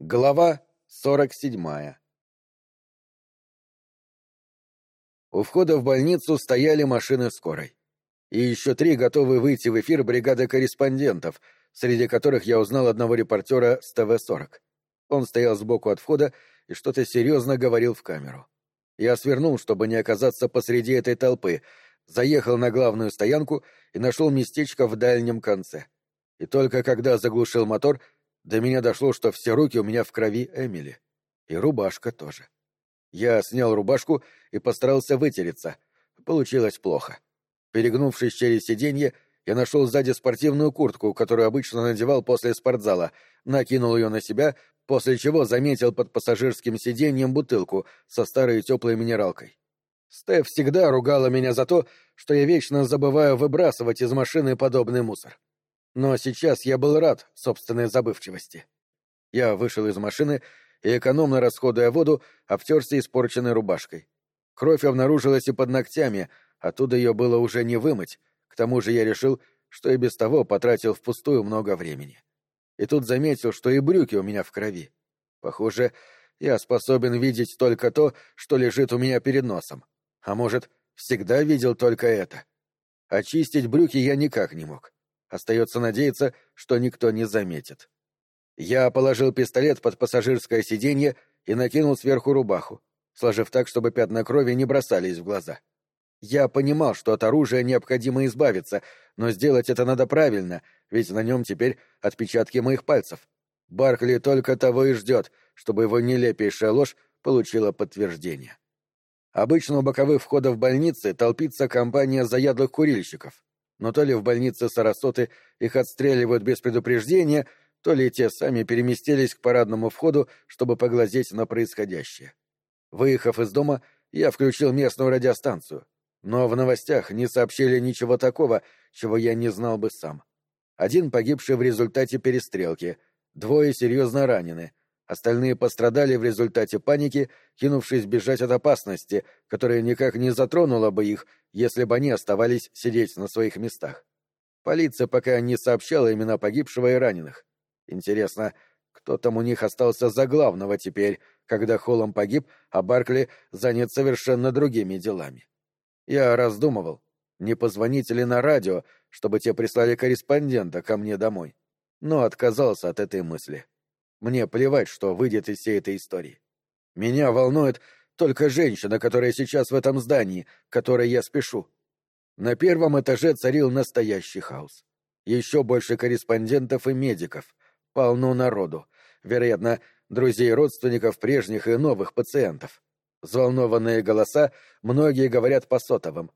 Глава сорок седьмая У входа в больницу стояли машины скорой. И еще три готовы выйти в эфир бригады корреспондентов, среди которых я узнал одного репортера с ТВ-40. Он стоял сбоку от входа и что-то серьезно говорил в камеру. Я свернул, чтобы не оказаться посреди этой толпы, заехал на главную стоянку и нашел местечко в дальнем конце. И только когда заглушил мотор — до меня дошло, что все руки у меня в крови Эмили. И рубашка тоже. Я снял рубашку и постарался вытереться. Получилось плохо. Перегнувшись через сиденье, я нашел сзади спортивную куртку, которую обычно надевал после спортзала, накинул ее на себя, после чего заметил под пассажирским сиденьем бутылку со старой теплой минералкой. Стеф всегда ругала меня за то, что я вечно забываю выбрасывать из машины подобный мусор. Но сейчас я был рад собственной забывчивости. Я вышел из машины и, экономно расходуя воду, обтерся испорченной рубашкой. Кровь обнаружилась и под ногтями, оттуда ее было уже не вымыть, к тому же я решил, что и без того потратил впустую много времени. И тут заметил, что и брюки у меня в крови. Похоже, я способен видеть только то, что лежит у меня перед носом. А может, всегда видел только это. Очистить брюки я никак не мог. Остается надеяться, что никто не заметит. Я положил пистолет под пассажирское сиденье и накинул сверху рубаху, сложив так, чтобы пятна крови не бросались в глаза. Я понимал, что от оружия необходимо избавиться, но сделать это надо правильно, ведь на нем теперь отпечатки моих пальцев. Баркли только того и ждет, чтобы его нелепейшая ложь получила подтверждение. Обычно у боковых входов больницы толпится компания заядлых курильщиков но то ли в больнице Сарасоты их отстреливают без предупреждения, то ли те сами переместились к парадному входу, чтобы поглазеть на происходящее. Выехав из дома, я включил местную радиостанцию, но в новостях не сообщили ничего такого, чего я не знал бы сам. Один погибший в результате перестрелки, двое серьезно ранены, Остальные пострадали в результате паники, кинувшись бежать от опасности, которая никак не затронула бы их, если бы они оставались сидеть на своих местах. Полиция пока не сообщала имена погибшего и раненых. Интересно, кто там у них остался за главного теперь, когда Холлом погиб, а Баркли занят совершенно другими делами. Я раздумывал, не позвонить ли на радио, чтобы те прислали корреспондента ко мне домой, но отказался от этой мысли. Мне плевать, что выйдет из всей этой истории. Меня волнует только женщина, которая сейчас в этом здании, к которой я спешу. На первом этаже царил настоящий хаос. Еще больше корреспондентов и медиков. Полно народу. Вероятно, друзей родственников прежних и новых пациентов. Взволнованные голоса, многие говорят по сотовым.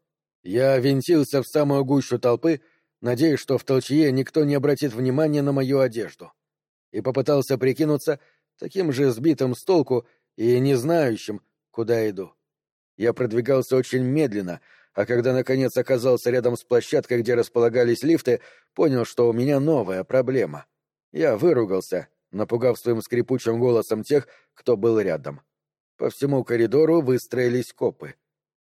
Я винтился в самую гущу толпы, надеясь, что в толчье никто не обратит внимания на мою одежду и попытался прикинуться таким же сбитым с толку и не знающим, куда иду. Я продвигался очень медленно, а когда наконец оказался рядом с площадкой, где располагались лифты, понял, что у меня новая проблема. Я выругался, напугав своим скрипучим голосом тех, кто был рядом. По всему коридору выстроились копы.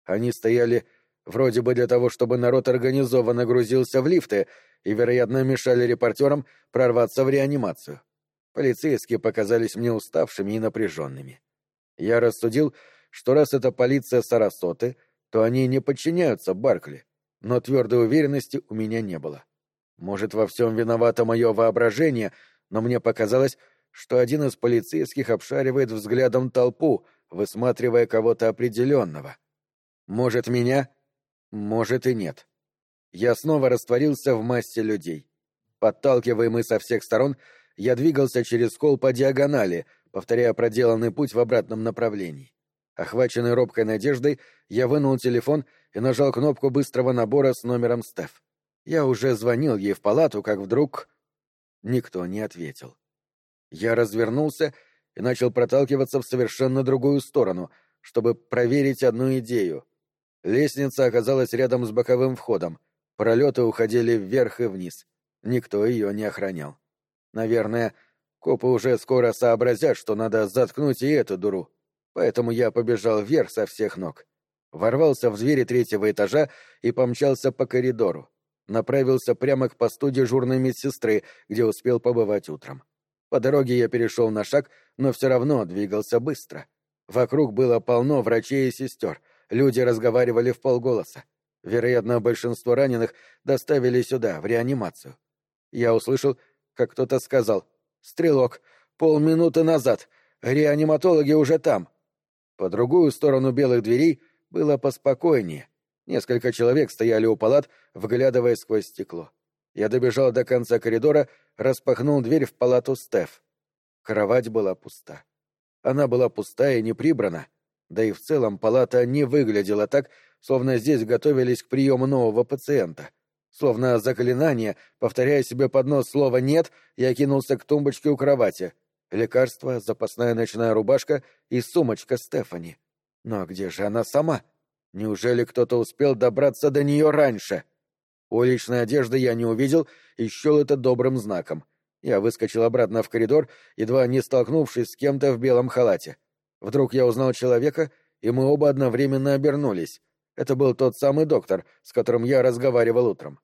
Они стояли вроде бы для того, чтобы народ организованно грузился в лифты и, вероятно, мешали репортерам прорваться в реанимацию. Полицейские показались мне уставшими и напряженными. Я рассудил, что раз это полиция Сарасоты, то они не подчиняются Баркли, но твердой уверенности у меня не было. Может, во всем виновато мое воображение, но мне показалось, что один из полицейских обшаривает взглядом толпу, высматривая кого-то определенного. Может, меня? Может и нет. Я снова растворился в массе людей. Подталкиваемый со всех сторон — я двигался через кол по диагонали, повторяя проделанный путь в обратном направлении. Охваченный робкой надеждой, я вынул телефон и нажал кнопку быстрого набора с номером Стеф. Я уже звонил ей в палату, как вдруг... Никто не ответил. Я развернулся и начал проталкиваться в совершенно другую сторону, чтобы проверить одну идею. Лестница оказалась рядом с боковым входом. Пролеты уходили вверх и вниз. Никто ее не охранял. Наверное, копы уже скоро сообразят, что надо заткнуть и эту дуру. Поэтому я побежал вверх со всех ног. Ворвался в двери третьего этажа и помчался по коридору. Направился прямо к посту дежурной медсестры, где успел побывать утром. По дороге я перешел на шаг, но все равно двигался быстро. Вокруг было полно врачей и сестер, люди разговаривали в полголоса. Вероятно, большинство раненых доставили сюда, в реанимацию. Я услышал, как кто-то сказал «Стрелок, полминуты назад, реаниматологи уже там». По другую сторону белых дверей было поспокойнее. Несколько человек стояли у палат, вглядываясь сквозь стекло. Я добежал до конца коридора, распахнул дверь в палату Стеф. Кровать была пуста. Она была пустая и не прибрана, да и в целом палата не выглядела так, словно здесь готовились к приему нового пациента. Словно заклинание, повторяя себе под нос слово «нет», я кинулся к тумбочке у кровати. Лекарство, запасная ночная рубашка и сумочка Стефани. Но где же она сама? Неужели кто-то успел добраться до нее раньше? Уличной одежды я не увидел и счел это добрым знаком. Я выскочил обратно в коридор, едва не столкнувшись с кем-то в белом халате. Вдруг я узнал человека, и мы оба одновременно обернулись. Это был тот самый доктор, с которым я разговаривал утром.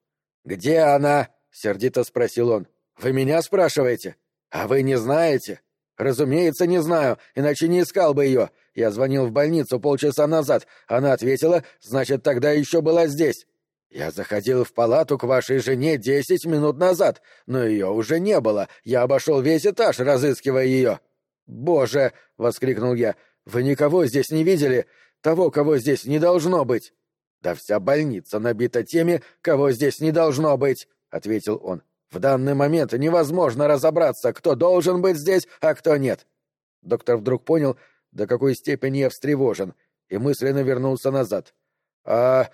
«Где она?» — сердито спросил он. «Вы меня спрашиваете? А вы не знаете?» «Разумеется, не знаю, иначе не искал бы ее. Я звонил в больницу полчаса назад. Она ответила, значит, тогда еще была здесь. Я заходил в палату к вашей жене десять минут назад, но ее уже не было. Я обошел весь этаж, разыскивая ее». «Боже!» — воскликнул я. «Вы никого здесь не видели? Того, кого здесь не должно быть!» «Да вся больница набита теми, кого здесь не должно быть!» — ответил он. В данный момент невозможно разобраться, кто должен быть здесь, а кто нет. Доктор вдруг понял, до какой степени я встревожен, и мысленно вернулся назад. «А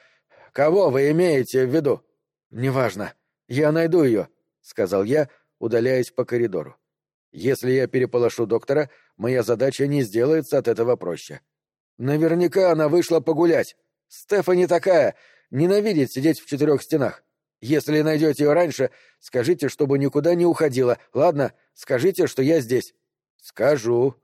кого вы имеете в виду?» «Неважно. Я найду ее», — сказал я, удаляясь по коридору. «Если я переполошу доктора, моя задача не сделается от этого проще. Наверняка она вышла погулять. Стефани такая, ненавидит сидеть в четырех стенах. Если найдете ее раньше, скажите, чтобы никуда не уходила. Ладно, скажите, что я здесь. Скажу.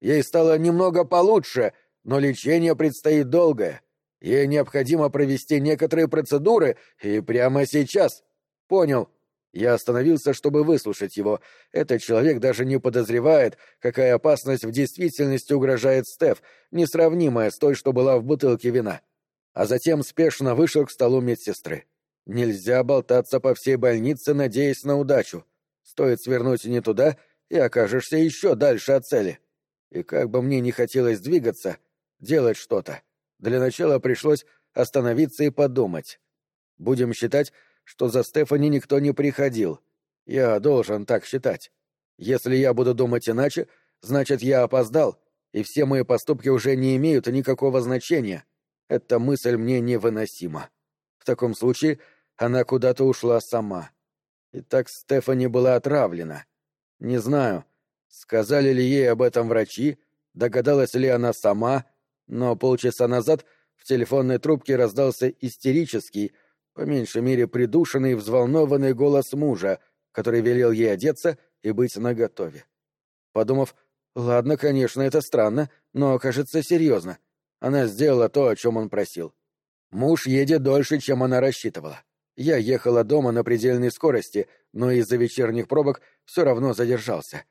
Ей стало немного получше, но лечение предстоит долгое. Ей необходимо провести некоторые процедуры, и прямо сейчас. Понял. Я остановился, чтобы выслушать его. Этот человек даже не подозревает, какая опасность в действительности угрожает Стеф, несравнимая с той, что была в бутылке вина. А затем спешно вышел к столу медсестры. Нельзя болтаться по всей больнице, надеясь на удачу. Стоит свернуть не туда, и окажешься еще дальше от цели. И как бы мне не хотелось двигаться, делать что-то, для начала пришлось остановиться и подумать. Будем считать, что за Стефани никто не приходил. Я должен так считать. Если я буду думать иначе, значит, я опоздал, и все мои поступки уже не имеют никакого значения. Эта мысль мне невыносима. В таком случае она куда-то ушла сама. И так Стефани была отравлена. Не знаю, сказали ли ей об этом врачи, догадалась ли она сама, но полчаса назад в телефонной трубке раздался истерический, по меньшей мере придушенный и взволнованный голос мужа, который велел ей одеться и быть наготове. Подумав, ладно, конечно, это странно, но кажется серьезно. Она сделала то, о чем он просил. Муж едет дольше, чем она рассчитывала. Я ехала дома на предельной скорости, но из-за вечерних пробок все равно задержался.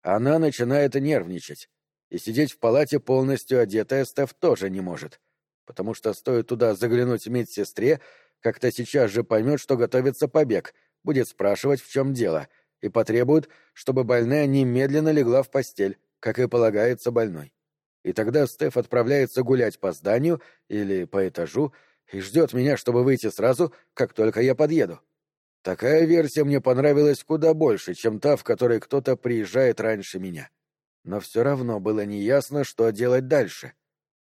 Она начинает нервничать. И сидеть в палате полностью одетая Стеф тоже не может. Потому что стоит туда заглянуть медсестре, как-то сейчас же поймет, что готовится побег, будет спрашивать, в чем дело, и потребует, чтобы больная немедленно легла в постель, как и полагается больной. И тогда Стеф отправляется гулять по зданию или по этажу, и ждет меня, чтобы выйти сразу, как только я подъеду. Такая версия мне понравилась куда больше, чем та, в которой кто-то приезжает раньше меня. Но все равно было неясно, что делать дальше.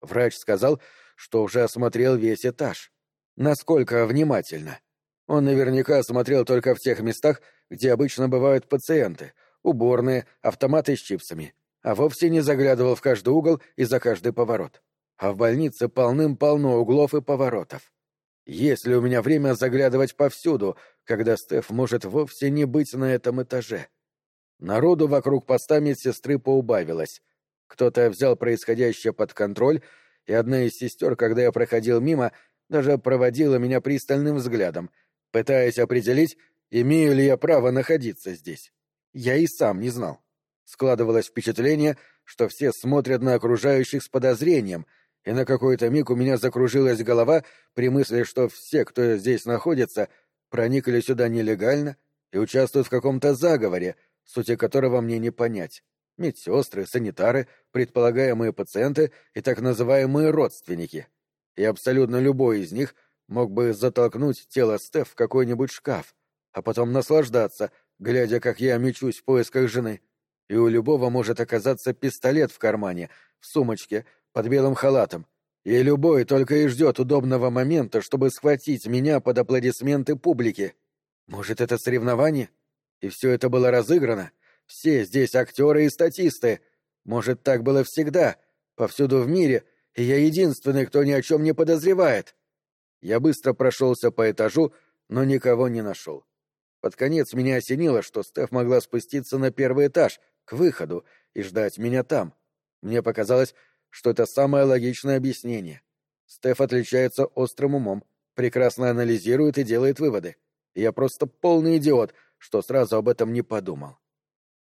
Врач сказал, что уже осмотрел весь этаж. Насколько внимательно. Он наверняка осмотрел только в тех местах, где обычно бывают пациенты, уборные, автоматы с чипсами, а вовсе не заглядывал в каждый угол и за каждый поворот а в больнице полным-полно углов и поворотов. Есть ли у меня время заглядывать повсюду, когда Стеф может вовсе не быть на этом этаже? Народу вокруг поста медсестры поубавилось. Кто-то взял происходящее под контроль, и одна из сестер, когда я проходил мимо, даже проводила меня пристальным взглядом, пытаясь определить, имею ли я право находиться здесь. Я и сам не знал. Складывалось впечатление, что все смотрят на окружающих с подозрением, и на какой-то миг у меня закружилась голова при мысли, что все, кто здесь находится, проникли сюда нелегально и участвуют в каком-то заговоре, сути которого мне не понять. Медсестры, санитары, предполагаемые пациенты и так называемые родственники. И абсолютно любой из них мог бы затолкнуть тело Стеф в какой-нибудь шкаф, а потом наслаждаться, глядя, как я мечусь в поисках жены. И у любого может оказаться пистолет в кармане, в сумочке, под белым халатом. И любой только и ждет удобного момента, чтобы схватить меня под аплодисменты публики. Может, это соревнование? И все это было разыграно? Все здесь актеры и статисты. Может, так было всегда, повсюду в мире, я единственный, кто ни о чем не подозревает. Я быстро прошелся по этажу, но никого не нашел. Под конец меня осенило, что Стеф могла спуститься на первый этаж, к выходу, и ждать меня там. Мне показалось, что это самое логичное объяснение. Стеф отличается острым умом, прекрасно анализирует и делает выводы. Я просто полный идиот, что сразу об этом не подумал.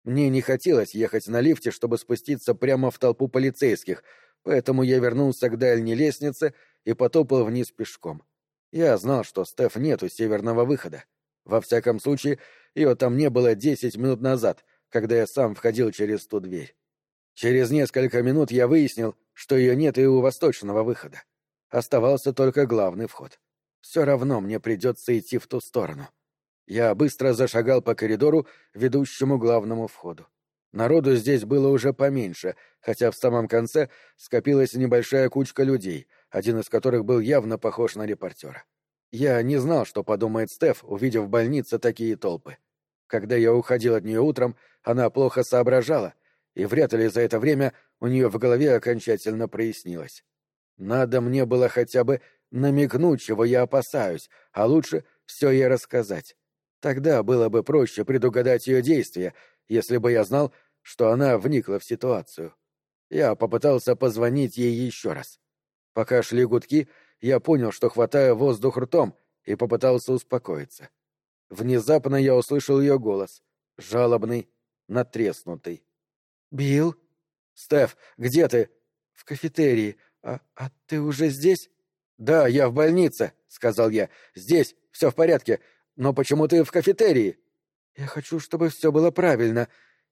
Мне не хотелось ехать на лифте, чтобы спуститься прямо в толпу полицейских, поэтому я вернулся к дальней лестнице и потопал вниз пешком. Я знал, что Стеф нет у северного выхода. Во всяком случае, ее там не было десять минут назад, когда я сам входил через ту дверь. Через несколько минут я выяснил, что ее нет и у восточного выхода. Оставался только главный вход. Все равно мне придется идти в ту сторону. Я быстро зашагал по коридору, ведущему главному входу. Народу здесь было уже поменьше, хотя в самом конце скопилась небольшая кучка людей, один из которых был явно похож на репортера. Я не знал, что подумает Стеф, увидев в больнице такие толпы. Когда я уходил от нее утром, она плохо соображала — и вряд ли за это время у нее в голове окончательно прояснилось. Надо мне было хотя бы намекнуть, чего я опасаюсь, а лучше все ей рассказать. Тогда было бы проще предугадать ее действия, если бы я знал, что она вникла в ситуацию. Я попытался позвонить ей еще раз. Пока шли гудки, я понял, что хватаю воздух ртом, и попытался успокоиться. Внезапно я услышал ее голос, жалобный, натреснутый. «Билл?» «Стеф, где ты?» «В кафетерии. А, а ты уже здесь?» «Да, я в больнице», — сказал я. «Здесь, все в порядке. Но почему ты в кафетерии?» «Я хочу, чтобы все было правильно.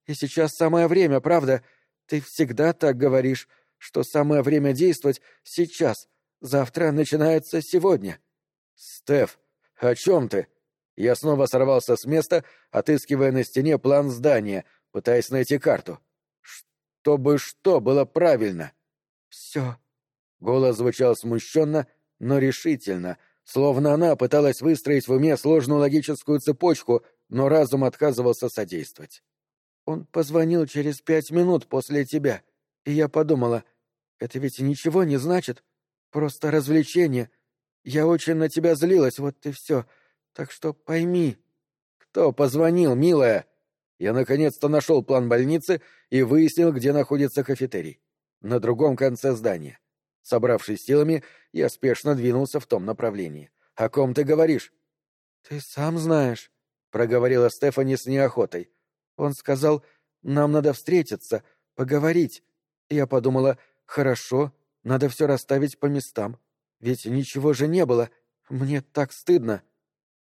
И сейчас самое время, правда? Ты всегда так говоришь, что самое время действовать сейчас. Завтра начинается сегодня». «Стеф, о чем ты?» Я снова сорвался с места, отыскивая на стене план здания, пытаясь найти карту чтобы что было правильно. Все. Голос звучал смущенно, но решительно, словно она пыталась выстроить в уме сложную логическую цепочку, но разум отказывался содействовать. Он позвонил через пять минут после тебя, и я подумала, это ведь ничего не значит, просто развлечение. Я очень на тебя злилась, вот и все. Так что пойми. Кто позвонил, милая? Я наконец-то нашел план больницы и выяснил, где находится кафетерий. На другом конце здания. Собравшись силами, я спешно двинулся в том направлении. «О ком ты говоришь?» «Ты сам знаешь», — проговорила Стефани с неохотой. «Он сказал, нам надо встретиться, поговорить». Я подумала, хорошо, надо все расставить по местам. Ведь ничего же не было. Мне так стыдно.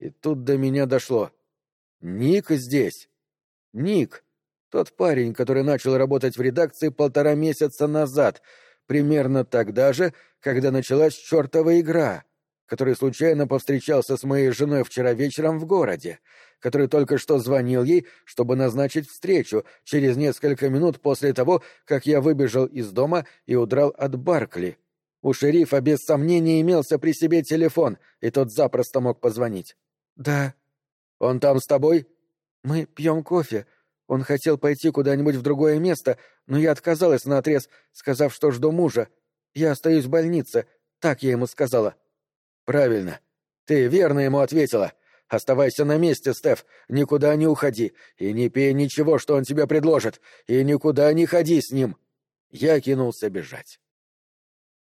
И тут до меня дошло. Ник здесь. Ник, тот парень, который начал работать в редакции полтора месяца назад, примерно тогда же, когда началась чертова игра, который случайно повстречался с моей женой вчера вечером в городе, который только что звонил ей, чтобы назначить встречу через несколько минут после того, как я выбежал из дома и удрал от Баркли. У шерифа без сомнения имелся при себе телефон, и тот запросто мог позвонить. «Да». «Он там с тобой?» Мы пьем кофе. Он хотел пойти куда-нибудь в другое место, но я отказалась наотрез, сказав, что жду мужа. Я остаюсь в больнице. Так я ему сказала. Правильно. Ты верно ему ответила. Оставайся на месте, Стеф. Никуда не уходи. И не пей ничего, что он тебе предложит. И никуда не ходи с ним. Я кинулся бежать.